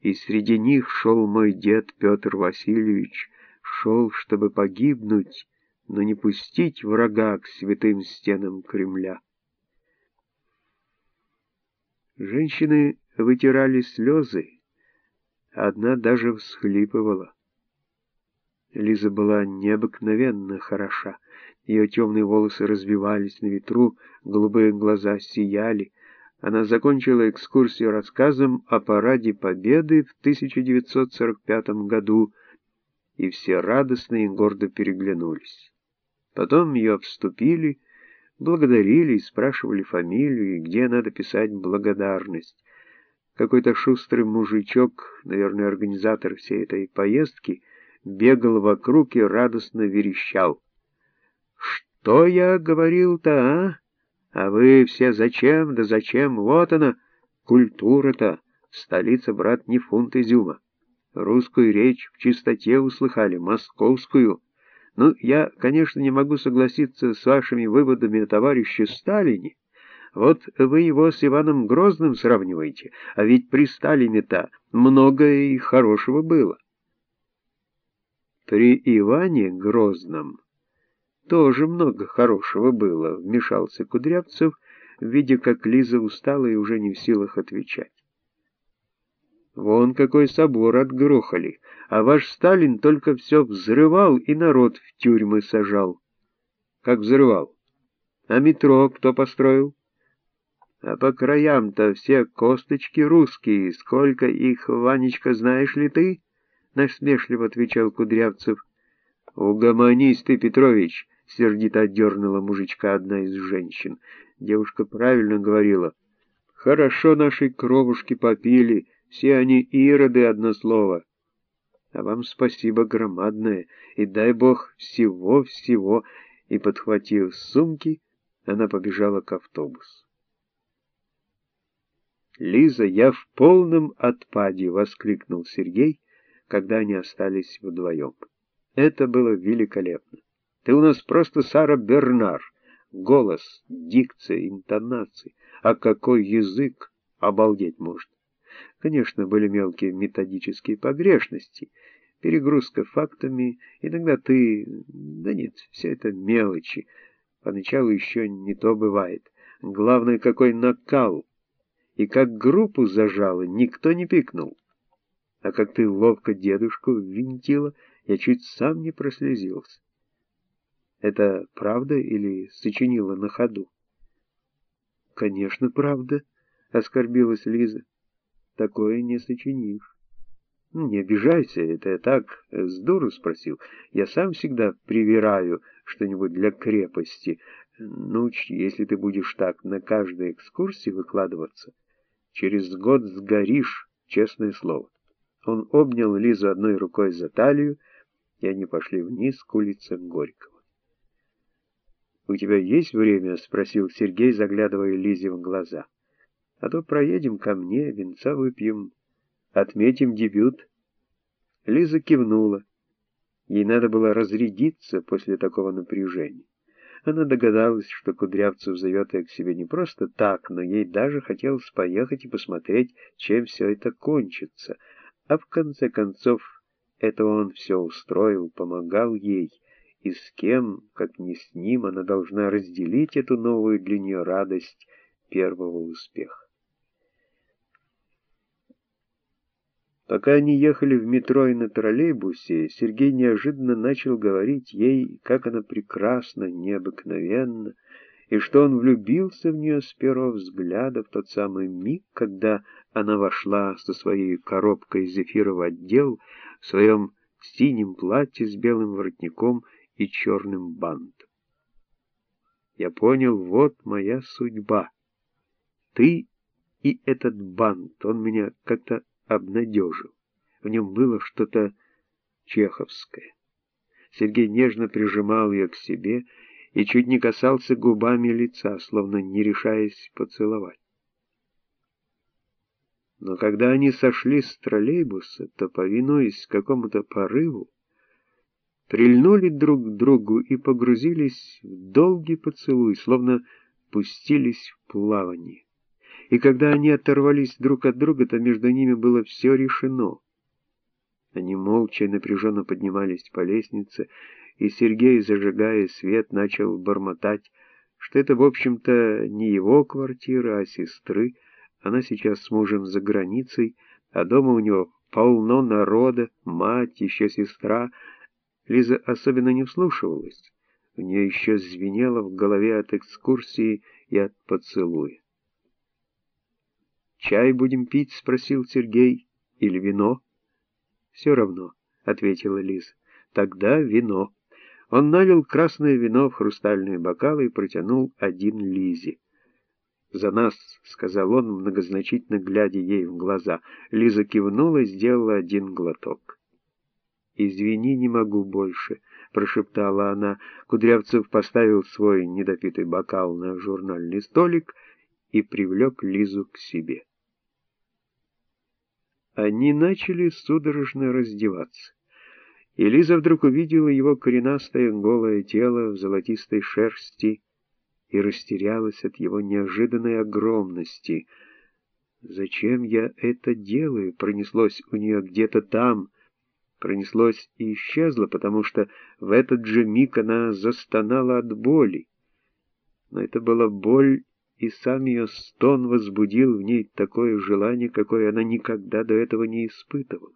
и среди них шел мой дед Петр Васильевич, шел, чтобы погибнуть, но не пустить врага к святым стенам Кремля. Женщины вытирали слезы, одна даже всхлипывала. Лиза была необыкновенно хороша. Ее темные волосы развивались на ветру, голубые глаза сияли. Она закончила экскурсию рассказом о параде Победы в 1945 году, и все радостно и гордо переглянулись. Потом ее обступили, благодарили и спрашивали фамилию, и где надо писать благодарность. Какой-то шустрый мужичок, наверное, организатор всей этой поездки, бегал вокруг и радостно верещал. «Что я говорил-то, а? А вы все зачем, да зачем? Вот она, культура-то, столица, брат, не фунт изюма. Русскую речь в чистоте услыхали, московскую. Ну, я, конечно, не могу согласиться с вашими выводами о товарище Сталине. Вот вы его с Иваном Грозным сравниваете, а ведь при Сталине-то многое и хорошего было». При Иване Грозном тоже много хорошего было, вмешался Кудрявцев, видя, как Лиза устала и уже не в силах отвечать. Вон какой собор отгрохали, а ваш Сталин только все взрывал и народ в тюрьмы сажал. Как взрывал? А метро кто построил? А по краям-то все косточки русские, сколько их, Ванечка, знаешь ли ты? — насмешливо отвечал Кудрявцев. «Угомонись ты, Петрович!» — сердито отдернула мужичка одна из женщин. Девушка правильно говорила. «Хорошо наши кровушки попили, все они ироды, одно слово. А вам спасибо громадное, и дай бог всего-всего!» И, подхватив сумки, она побежала к автобусу. «Лиза, я в полном отпаде!» — воскликнул Сергей, когда они остались вдвоем. Это было великолепно. Ты у нас просто Сара Бернар. Голос, дикция, интонации. А какой язык! Обалдеть можно. Конечно, были мелкие методические погрешности, перегрузка фактами, иногда ты... Да нет, все это мелочи. Поначалу еще не то бывает. Главное, какой накал. И как группу зажало, никто не пикнул. А как ты ловко дедушку винтила, я чуть сам не прослезился. Это правда или сочинила на ходу? Конечно, правда, оскорбилась Лиза. Такое не сочинишь. Ну, не обижайся, это я так с дуру спросил. Я сам всегда привираю что-нибудь для крепости. Ну, если ты будешь так на каждой экскурсии выкладываться, через год сгоришь, честное слово. Он обнял Лизу одной рукой за талию, и они пошли вниз к улице Горького. «У тебя есть время?» — спросил Сергей, заглядывая Лизе в глаза. «А то проедем ко мне, венца выпьем, отметим дебют». Лиза кивнула. Ей надо было разрядиться после такого напряжения. Она догадалась, что Кудрявцев зовет ее к себе не просто так, но ей даже хотелось поехать и посмотреть, чем все это кончится — а в конце концов, это он все устроил, помогал ей, и с кем, как не с ним, она должна разделить эту новую для нее радость первого успеха. Пока они ехали в метро и на троллейбусе, Сергей неожиданно начал говорить ей, как она прекрасна, необыкновенна, и что он влюбился в нее с первого взгляда в тот самый миг, когда она вошла со своей коробкой зефира в отдел в своем синем платье с белым воротником и черным бантом. Я понял, вот моя судьба. Ты и этот бант, он меня как-то обнадежил. В нем было что-то чеховское. Сергей нежно прижимал ее к себе и чуть не касался губами лица, словно не решаясь поцеловать. Но когда они сошли с троллейбуса, то, повинуясь какому-то порыву, прильнули друг к другу и погрузились в долгий поцелуй, словно пустились в плавание. и когда они оторвались друг от друга, то между ними было все решено. Они молча и напряженно поднимались по лестнице, и Сергей, зажигая свет, начал бормотать, что это, в общем-то, не его квартира, а сестры. Она сейчас с мужем за границей, а дома у него полно народа, мать, еще сестра. Лиза особенно не вслушивалась. У нее еще звенело в голове от экскурсии и от поцелуя. «Чай будем пить?» — спросил Сергей. «Или вино?» «Все равно», — ответила Лиза. «Тогда вино». Он налил красное вино в хрустальные бокалы и протянул один Лизе. «За нас», — сказал он, многозначительно глядя ей в глаза. Лиза кивнула и сделала один глоток. «Извини, не могу больше», — прошептала она. Кудрявцев поставил свой недопитый бокал на журнальный столик и привлек Лизу к себе. Они начали судорожно раздеваться. И Лиза вдруг увидела его коренастое голое тело в золотистой шерсти и растерялась от его неожиданной огромности. «Зачем я это делаю?» — пронеслось у нее где-то там, пронеслось и исчезло, потому что в этот же миг она застонала от боли. Но это была боль и сам ее стон возбудил в ней такое желание, какое она никогда до этого не испытывала.